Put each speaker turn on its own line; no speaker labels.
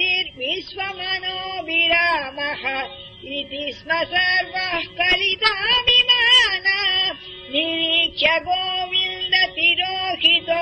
रमापतिर्विश्वमनो विरामः इति स्म सर्वः कलिताभिमान निरीक्ष्य गोविन्द तिरोहितो